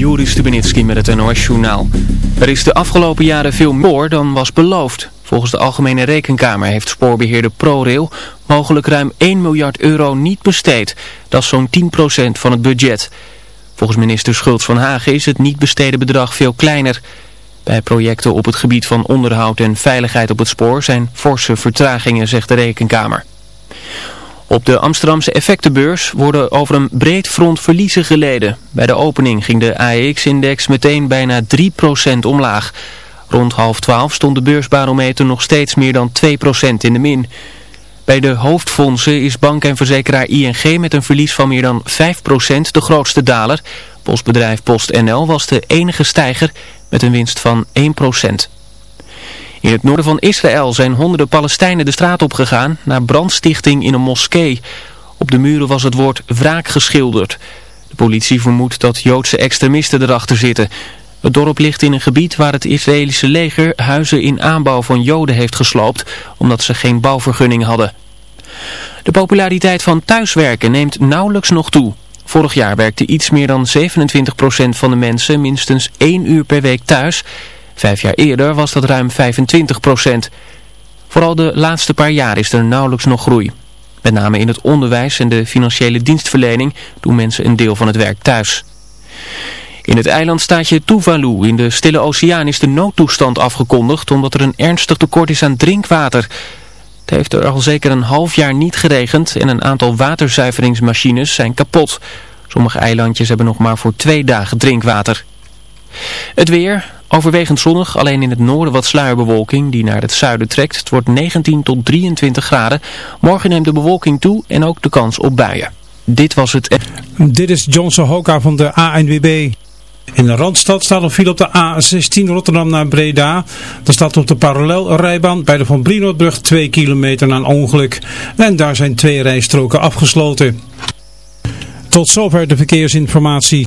Juri Stubenitski met het NOS-journaal. Er is de afgelopen jaren veel meer dan was beloofd. Volgens de Algemene Rekenkamer heeft spoorbeheerder ProRail mogelijk ruim 1 miljard euro niet besteed. Dat is zo'n 10% van het budget. Volgens minister Schultz van Hagen is het niet besteden bedrag veel kleiner. Bij projecten op het gebied van onderhoud en veiligheid op het spoor zijn forse vertragingen, zegt de Rekenkamer. Op de Amsterdamse effectenbeurs worden over een breed front verliezen geleden. Bij de opening ging de AEX-index meteen bijna 3% omlaag. Rond half twaalf stond de beursbarometer nog steeds meer dan 2% in de min. Bij de hoofdfondsen is bank en verzekeraar ING met een verlies van meer dan 5% de grootste daler. Postbedrijf PostNL was de enige stijger met een winst van 1%. In het noorden van Israël zijn honderden Palestijnen de straat opgegaan na brandstichting in een moskee. Op de muren was het woord wraak geschilderd. De politie vermoedt dat Joodse extremisten erachter zitten. Het dorp ligt in een gebied waar het Israëlische leger huizen in aanbouw van Joden heeft gesloopt, omdat ze geen bouwvergunning hadden. De populariteit van thuiswerken neemt nauwelijks nog toe. Vorig jaar werkte iets meer dan 27% van de mensen minstens één uur per week thuis... Vijf jaar eerder was dat ruim 25 procent. Vooral de laatste paar jaar is er nauwelijks nog groei. Met name in het onderwijs en de financiële dienstverlening doen mensen een deel van het werk thuis. In het eilandstaatje Tuvalu in de Stille Oceaan is de noodtoestand afgekondigd omdat er een ernstig tekort is aan drinkwater. Het heeft er al zeker een half jaar niet geregend en een aantal waterzuiveringsmachines zijn kapot. Sommige eilandjes hebben nog maar voor twee dagen drinkwater. Het weer, overwegend zonnig, alleen in het noorden wat sluierbewolking die naar het zuiden trekt. Het wordt 19 tot 23 graden. Morgen neemt de bewolking toe en ook de kans op buien. Dit was het... Dit is Johnson Hoka van de ANWB. In de Randstad staat een file op de A16 Rotterdam naar Breda. Er staat op de parallelrijbaan bij de Van Brienoordbrug 2 kilometer na een ongeluk. En daar zijn twee rijstroken afgesloten. Tot zover de verkeersinformatie.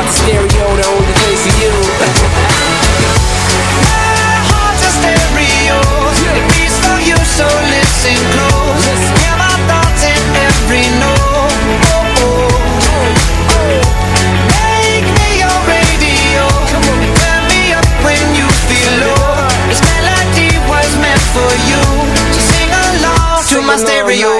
heart's a stereo, the only place for you My heart's a stereo. It beats for you, so listen close. Hear my thoughts in every note. Oh, oh. oh. Make me your radio. Turn me up when you feel low. This melody was meant for you. So sing along to my stereo.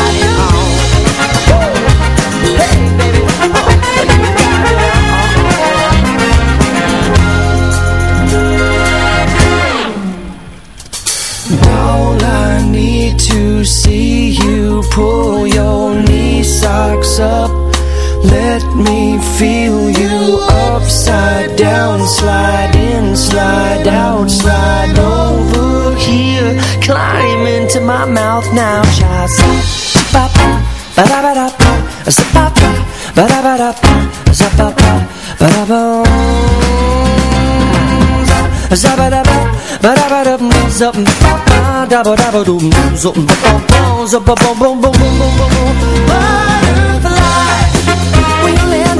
me feel you upside down Slide in, slide out, slide over here Climb into my mouth now. Butterfly,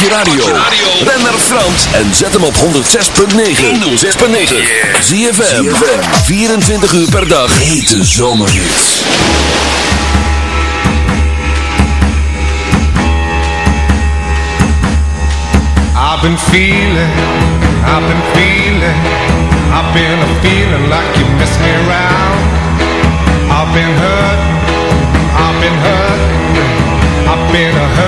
je radio. Ben naar Frans en zet hem op 106.9. 106.9. Zie je 24 uur per dag. Hete zomerhits. I've been feeling, I've been feeling, I've been a feeling like you miss me around. I've been hurt, I've been hurt, I've been a hurt.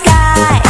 sky.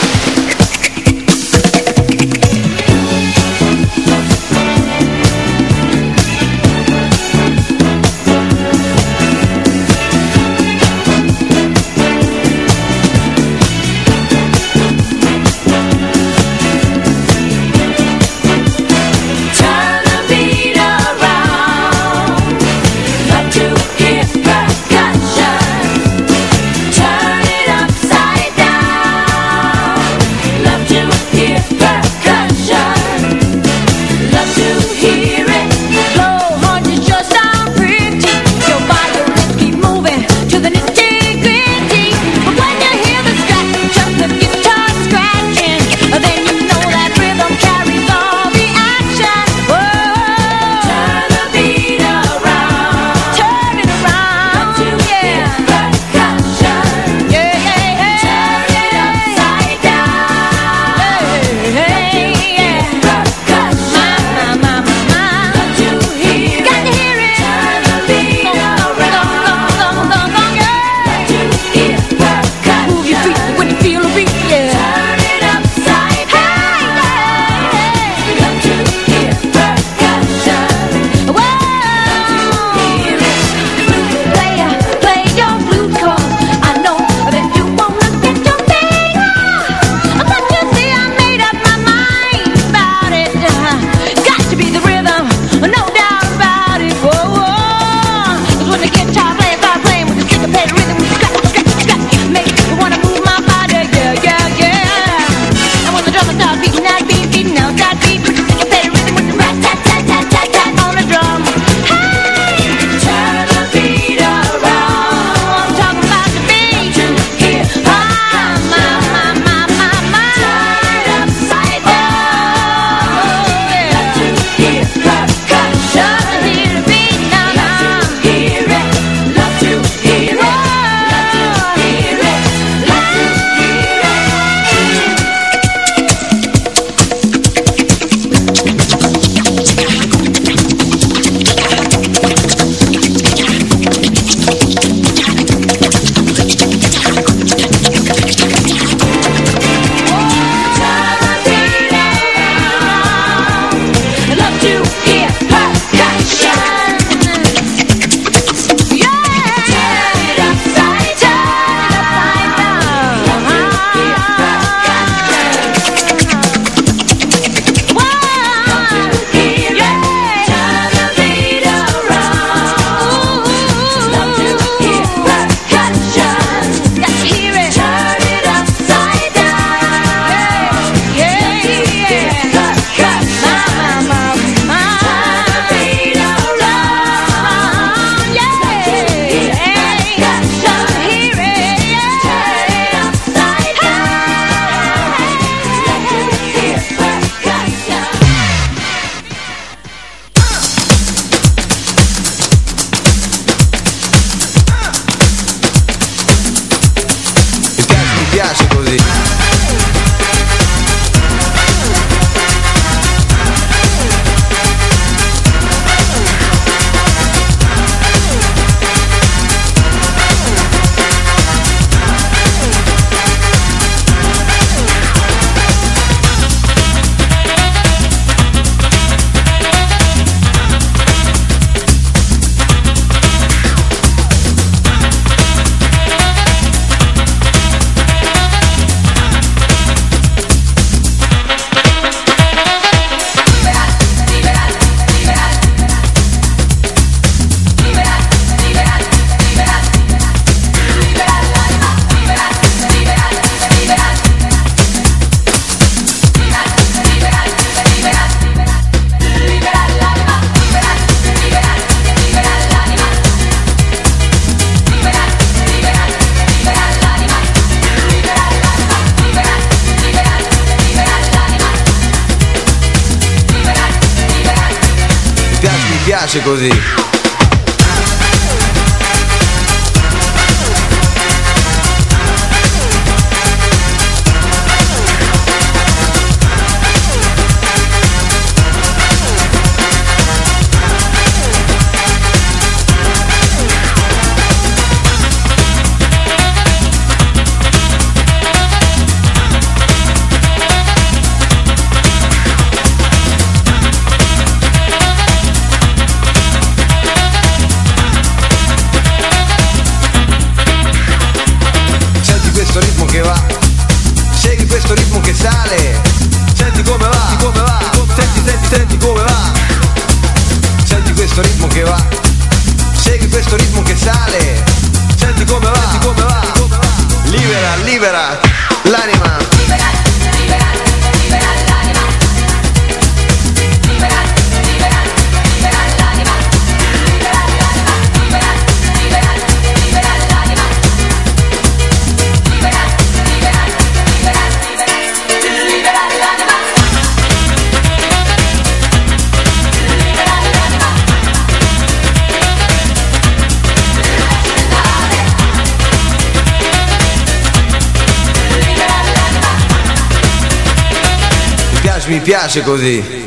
Piace, così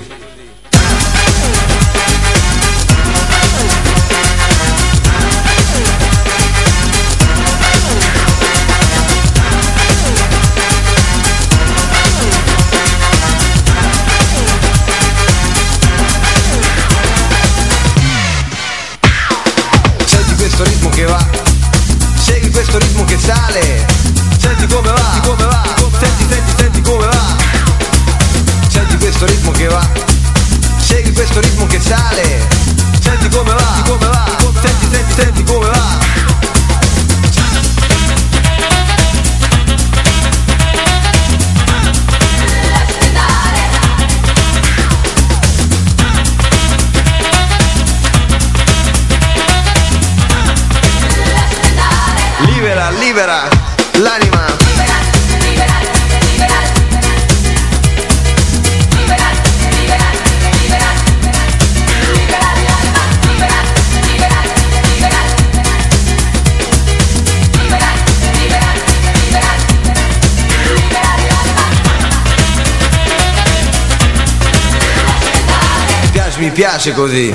Mi piace, così